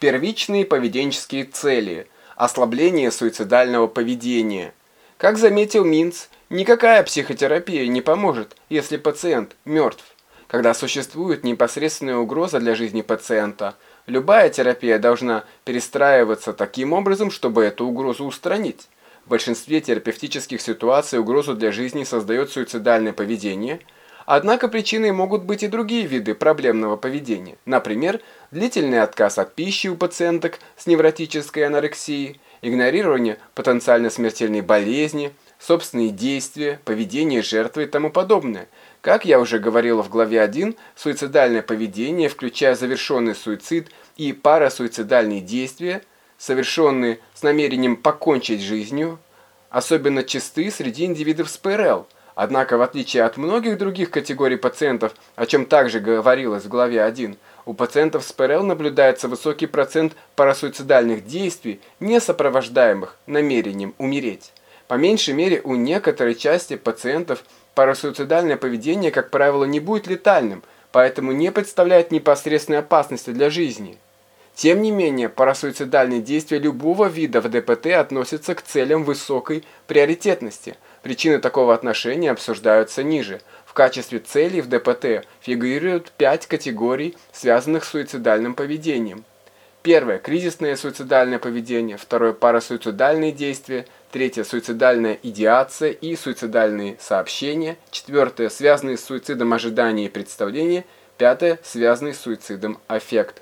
Первичные поведенческие цели. Ослабление суицидального поведения. Как заметил Минц, никакая психотерапия не поможет, если пациент мертв. Когда существует непосредственная угроза для жизни пациента, любая терапия должна перестраиваться таким образом, чтобы эту угрозу устранить. В большинстве терапевтических ситуаций угрозу для жизни создает суицидальное поведение, однако причиной могут быть и другие виды проблемного поведения. Например, длительный отказ от пищи у пациенток с невротической анорексией, игнорирование потенциально смертельной болезни, собственные действия, поведение жертвы и тому подобное – как я уже говорил в главе 1, суицидальное поведение, включая завершенный суицид и парасуицидальные действия, совершенные с намерением покончить жизнью, особенно часты среди индивидов с ПРЛ. Однако, в отличие от многих других категорий пациентов, о чем также говорилось в главе 1, у пациентов с ПРЛ наблюдается высокий процент парасуицидальных действий, не сопровождаемых намерением умереть. По меньшей мере, у некоторой части пациентов – Парасуицидальное поведение, как правило, не будет летальным, поэтому не представляет непосредственной опасности для жизни. Тем не менее, парасуицидальные действия любого вида в ДПТ относятся к целям высокой приоритетности. Причины такого отношения обсуждаются ниже. В качестве целей в ДПТ фигурируют пять категорий, связанных с суицидальным поведением. Первое – кризисное суицидальное поведение. Второе – парасуицидальные действия. Третье – суицидальная идеация и суицидальные сообщения. Четвертое – связанные с суицидом ожидания и представления. Пятое – связанный с суицидом аффект.